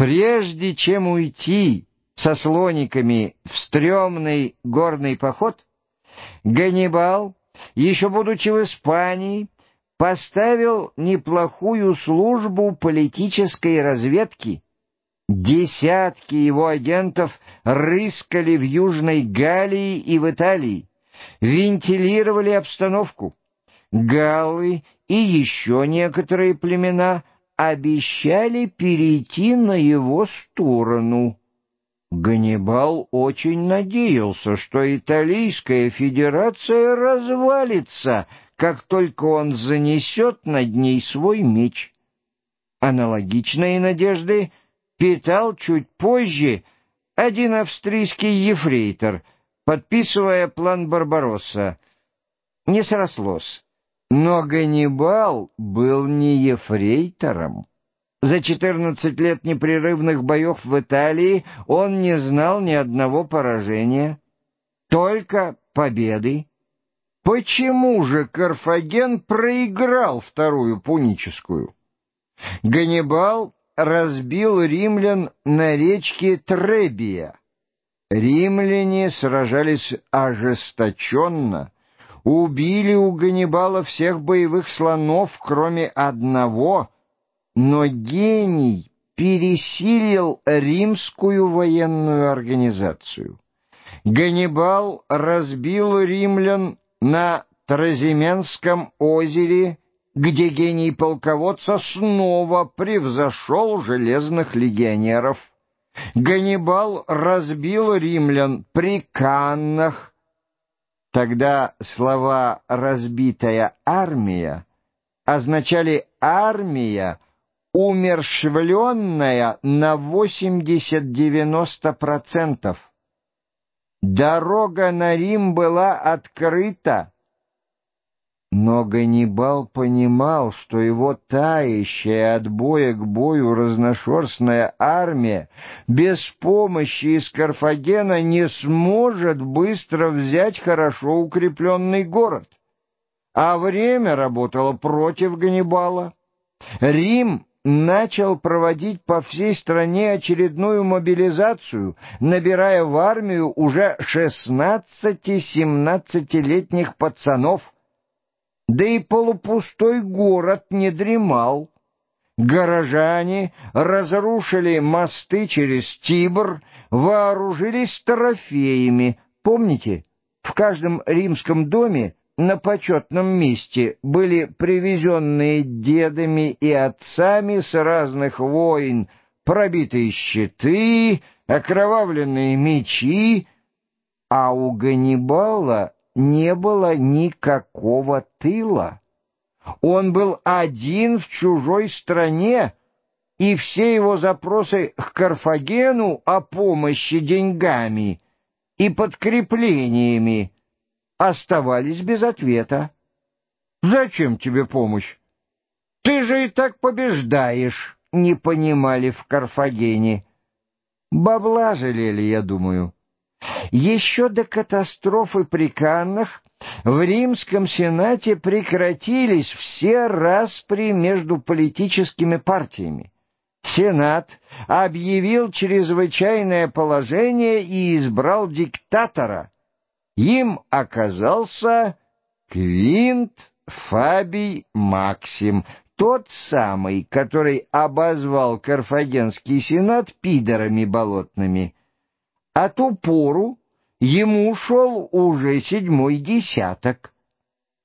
Прежде чем уйти со слониками в стрёмный горный поход, Ганнибал, еще будучи в Испании, поставил неплохую службу политической разведки. Десятки его агентов рыскали в Южной Галлии и в Италии, вентилировали обстановку. Галлы и еще некоторые племена обещали перейти на его сторону. Ганнибал очень надеялся, что Италийская Федерация развалится, как только он занесет над ней свой меч. Аналогичные надежды питал чуть позже один австрийский ефрейтор, подписывая план Барбаросса. Не срослось. Но Ганнибал был не ефрейтором. За четырнадцать лет непрерывных боев в Италии он не знал ни одного поражения, только победы. Почему же Карфаген проиграл Вторую Пуническую? Ганнибал разбил римлян на речке Требия. Римляне сражались ожесточенно, убили у Ганнибала всех боевых слонов, кроме одного — но гений пересилил римскую военную организацию. Ганнибал разбил римлян на Тразименском озере, где гений полководца снова превзошел железных легионеров. Ганнибал разбил римлян при Каннах. Тогда слова «разбитая армия» означали «армия», умершвленная на 80-90%. Дорога на Рим была открыта, но Ганнибал понимал, что его тающая от боя к бою разношерстная армия без помощи из Карфагена не сможет быстро взять хорошо укрепленный город. А время работало против Ганнибала. Рим начал проводить по всей стране очередную мобилизацию, набирая в армию уже 16-17-летних пацанов. Да и полупустой город не дремал. Горожане разрушили мосты через Тибр, вооружились трофеями. Помните, в каждом римском доме на почетном месте были привезенные дедами и отцами с разных войн пробитые щиты, окровавленные мечи, а у Ганнибала не было никакого тыла. Он был один в чужой стране, и все его запросы к Карфагену о помощи деньгами и подкреплениями оставались без ответа. «Зачем тебе помощь? Ты же и так побеждаешь», — не понимали в Карфагене. Бабла жалели, я думаю. Еще до катастрофы при Каннах в Римском Сенате прекратились все распри между политическими партиями. Сенат объявил чрезвычайное положение и избрал диктатора — им оказался Квинт Фабий Максим, тот самый, который обозвал Карфагенский сенат пидорами болотными. А ту пору ему шел уже седьмой десяток.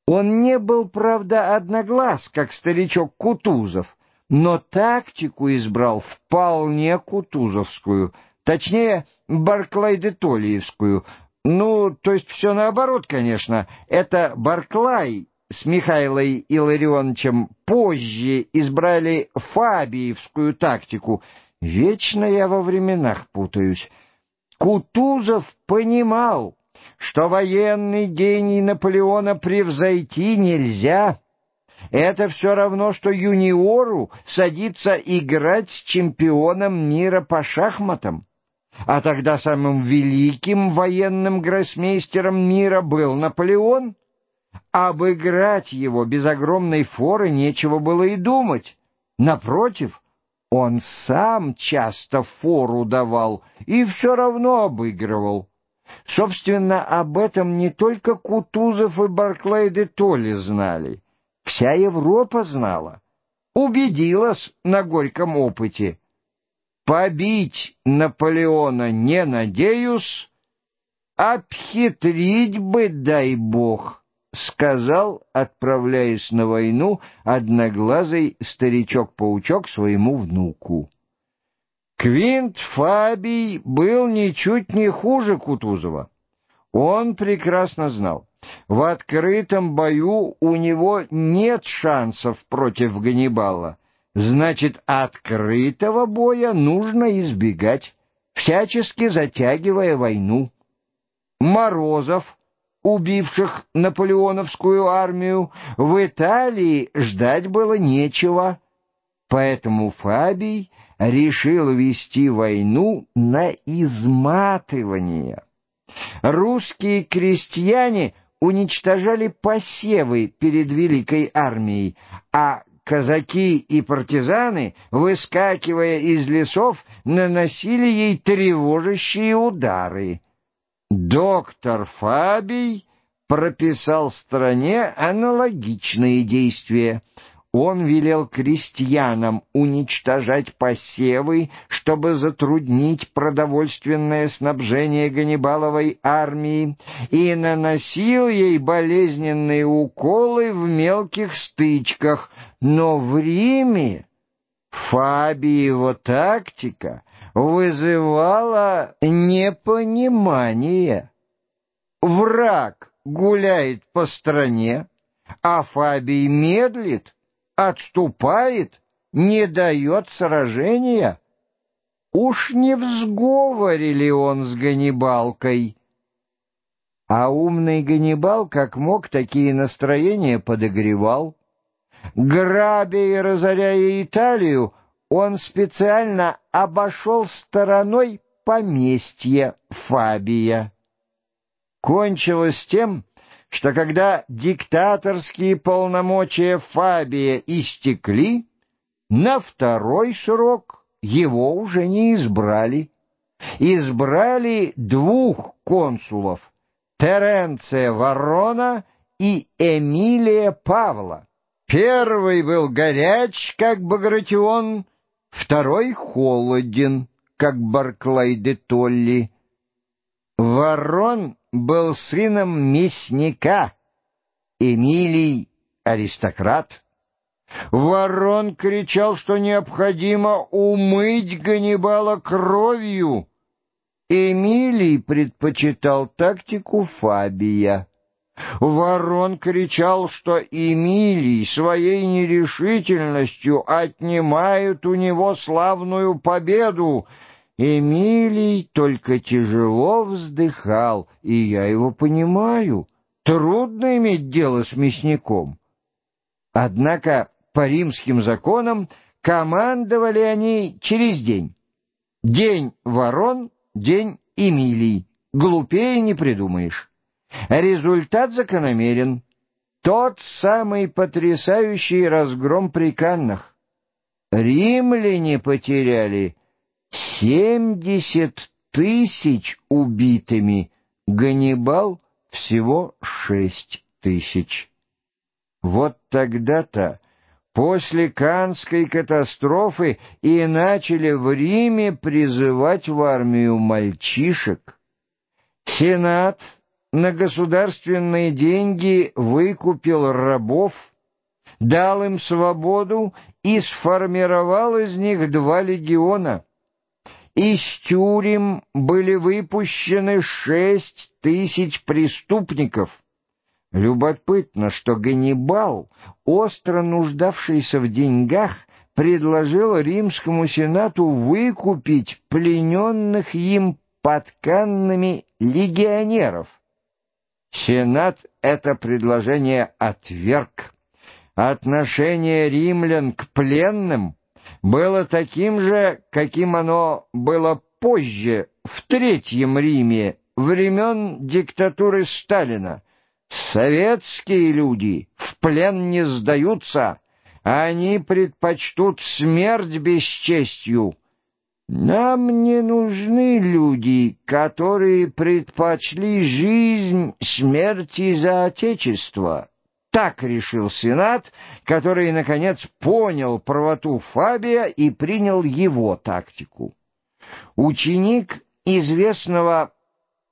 Он не был, правда, одноглаз, как старичок Кутузов, но тактику избрал вполне кутузовскую, точнее, барклайдетолиевскую — ну, то есть все наоборот, конечно. Это Барклай с Михаилой Илларионовичем позже избрали фабиевскую тактику. Вечно я во временах путаюсь. Кутузов понимал, что военный гений Наполеона превзойти нельзя. Это все равно, что юниору садиться играть с чемпионом мира по шахматам. А тогда самым великим военным гроссмейстером мира был Наполеон. Обыграть его без огромной форы нечего было и думать. Напротив, Он сам часто фору давал и все равно обыгрывал. Собственно, об этом не только Кутузов и Барклай де Толли знали. Вся Европа знала. Убедилась на горьком опыте. Побить Наполеона не надеюсь, обхитрить бы, дай бог, сказал, отправляясь на войну, одноглазый старичок-паучок своему внуку. Квинт Фабий был ничуть не хуже Кутузова. Он прекрасно знал, в открытом бою у него нет шансов против Ганнибала. Значит, открытого боя нужно избегать, всячески затягивая войну. Морозов, убивших наполеоновскую армию, в Италии ждать было нечего. Поэтому Фабий решил вести войну на изматывание. Русские крестьяне уничтожали посевы перед великой армией, а казаки и партизаны, выскакивая из лесов, наносили ей тревожащие удары. Доктор Фабий прописал стране аналогичные действия — он велел крестьянам уничтожать посевы, чтобы затруднить продовольственное снабжение Ганнибаловой армии, и наносил ей болезненные уколы в мелких стычках. Но в Риме Фабиева тактика вызывала непонимание. Враг гуляет по стране, а Фабий медлит, отступает, не дает сражения. Уж не в сговоре ли он с Ганнибалкой? А умный Ганнибал, как мог, такие настроения подогревал. Грабя и разоряя Италию, он специально обошел стороной поместье Фабия. Кончилось тем, что когда диктаторские полномочия Фабия истекли, на второй срок его уже не избрали. Избрали двух консулов — Теренция Ворона и Эмилия Павла. Первый был горяч, как Багратион, второй — холоден, как Барклай де Толли. Ворон был сыном мясника, Эмилий — аристократ. Ворон кричал, что необходимо умыть Ганнибала кровью. Эмилий предпочитал тактику Фабия. Ворон кричал, что Эмилий своей нерешительностью отнимает у него славную победу, Эмилий только тяжело вздыхал, и я его понимаю. Трудно иметь дело с мясником. Однако по римским законам командовали они через день. День ворон, день Эмилий. Глупее не придумаешь. Результат закономерен. Тот самый потрясающий разгром при Каннах. Римляне потеряли Семьдесят тысяч убитыми, Ганнибал всего шесть тысяч. Вот тогда-то, после Канской катастрофы, и начали в Риме призывать в армию мальчишек. Сенат на государственные деньги выкупил рабов, дал им свободу и сформировал из них два легиона — из тюрем были выпущены шесть тысяч преступников. Любопытно, что Ганнибал, остро нуждавшийся в деньгах, предложил римскому сенату выкупить плененных им подканными легионеров. Сенат это предложение отверг. Отношение римлян к пленным было таким же, каким оно было позже, в Третьем Риме, времен диктатуры Сталина. Советские люди в плен не сдаются, Они предпочтут смерть бесчестью. Нам не нужны люди, которые предпочли жизнь смерти за Отечество. Так решил Сенат, который, наконец, понял правоту Фабия и принял его тактику. Ученик известного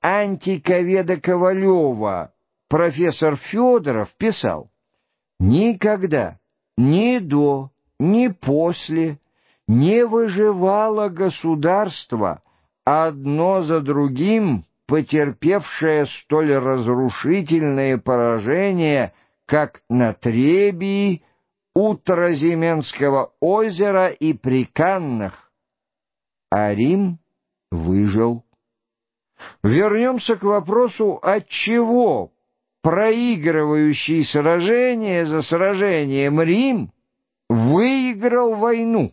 антиковеда Ковалева, профессор Федоров, писал, «Никогда, ни до, ни после не выживало государство, одно за другим потерпевшее столь разрушительное поражение, как на Требии, у Тразименского озера и при Каннах. А Рим выжил. Вернемся к вопросу, отчего проигрывающий сражение за сражением Рим выиграл войну.